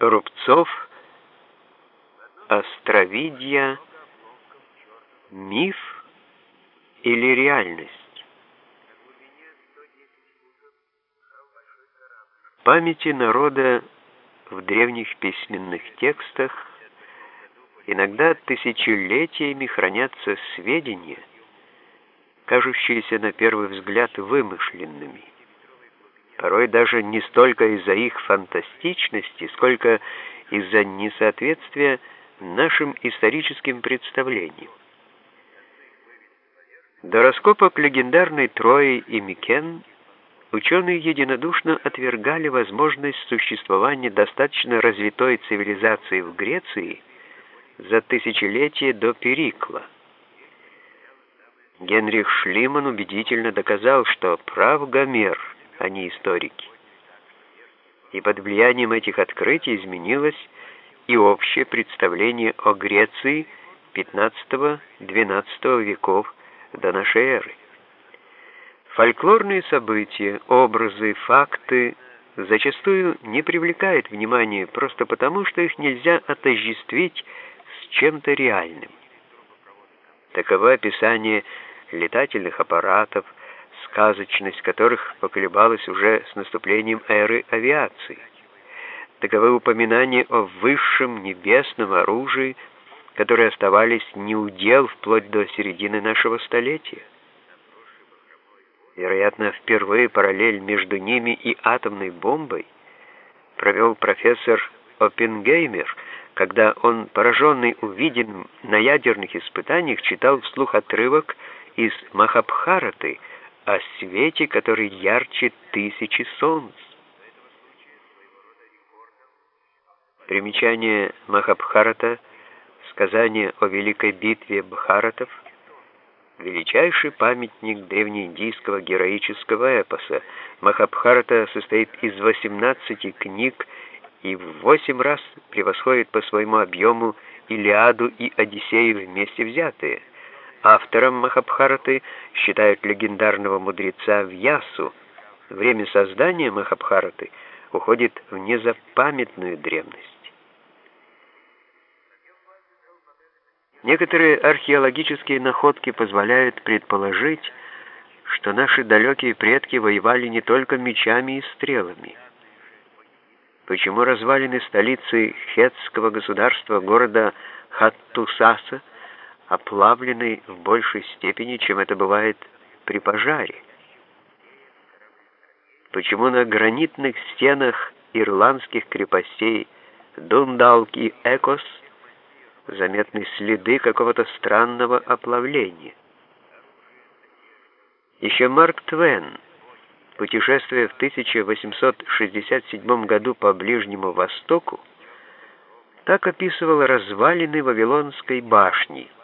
Рубцов, Островидья, миф или реальность? Памяти народа в древних письменных текстах иногда тысячелетиями хранятся сведения, кажущиеся на первый взгляд вымышленными порой даже не столько из-за их фантастичности, сколько из-за несоответствия нашим историческим представлениям. До раскопок легендарной Трои и Микен ученые единодушно отвергали возможность существования достаточно развитой цивилизации в Греции за тысячелетие до Перикла. Генрих Шлиман убедительно доказал, что прав Гомер – а не историки. И под влиянием этих открытий изменилось и общее представление о Греции XV-XII веков до нашей эры. Фольклорные события, образы, факты зачастую не привлекают внимания просто потому, что их нельзя отождествить с чем-то реальным. Таково описание летательных аппаратов, сказочность которых поколебалась уже с наступлением эры авиации. Таковы упоминания о высшем небесном оружии, которые оставались неудел вплоть до середины нашего столетия. Вероятно, впервые параллель между ними и атомной бомбой провел профессор Оппенгеймер, когда он, пораженный увиденным на ядерных испытаниях, читал вслух отрывок из Махабхараты – о свете, который ярче тысячи солнц. Примечание Махабхарата, сказание о великой битве Бхаратов, величайший памятник древнеиндийского героического эпоса. Махабхарата состоит из 18 книг и в 8 раз превосходит по своему объему Илиаду и Одиссею вместе взятые. Автором Махабхараты считают легендарного мудреца Вьясу. Время создания Махабхараты уходит в незапамятную древность. Некоторые археологические находки позволяют предположить, что наши далекие предки воевали не только мечами и стрелами. Почему развалины столицы хетского государства города Хаттусаса оплавленный в большей степени, чем это бывает при пожаре. Почему на гранитных стенах ирландских крепостей Дундалк и Экос заметны следы какого-то странного оплавления? Еще Марк Твен, путешествуя в 1867 году по Ближнему Востоку, так описывал развалины Вавилонской башни –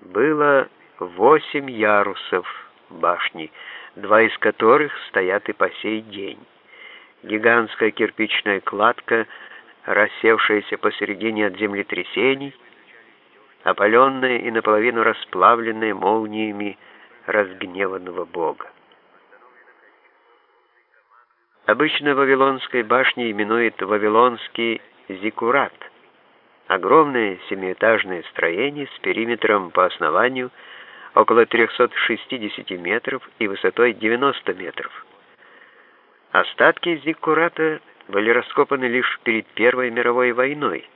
было восемь ярусов башни, два из которых стоят и по сей день. Гигантская кирпичная кладка, рассевшаяся посередине от землетрясений, опаленная и наполовину расплавленная молниями разгневанного бога. Обычно Вавилонской башней именуют Вавилонский зиккурат – Огромное семиэтажное строение с периметром по основанию около 360 метров и высотой 90 метров. Остатки зиккурата были раскопаны лишь перед Первой мировой войной.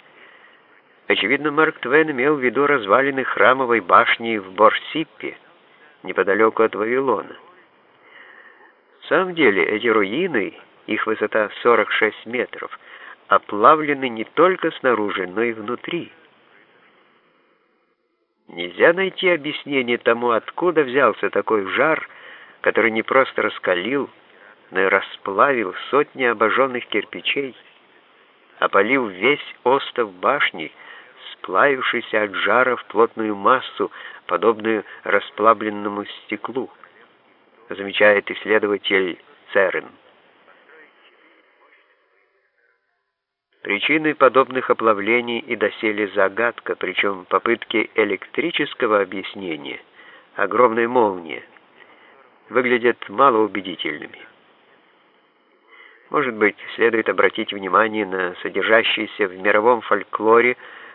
Очевидно, Марк Твен имел в виду развалины храмовой башни в Борсиппе, неподалеку от Вавилона. В самом деле, эти руины, их высота 46 метров, оплавлены не только снаружи, но и внутри. Нельзя найти объяснение тому, откуда взялся такой жар, который не просто раскалил, но и расплавил сотни обожженных кирпичей, опалил весь остов башни, сплавившийся от жара в плотную массу, подобную расплавленному стеклу, замечает исследователь Церн. Причиной подобных оплавлений и доселе загадка, причем попытки электрического объяснения, огромной молнии, выглядят малоубедительными. Может быть, следует обратить внимание на содержащиеся в мировом фольклоре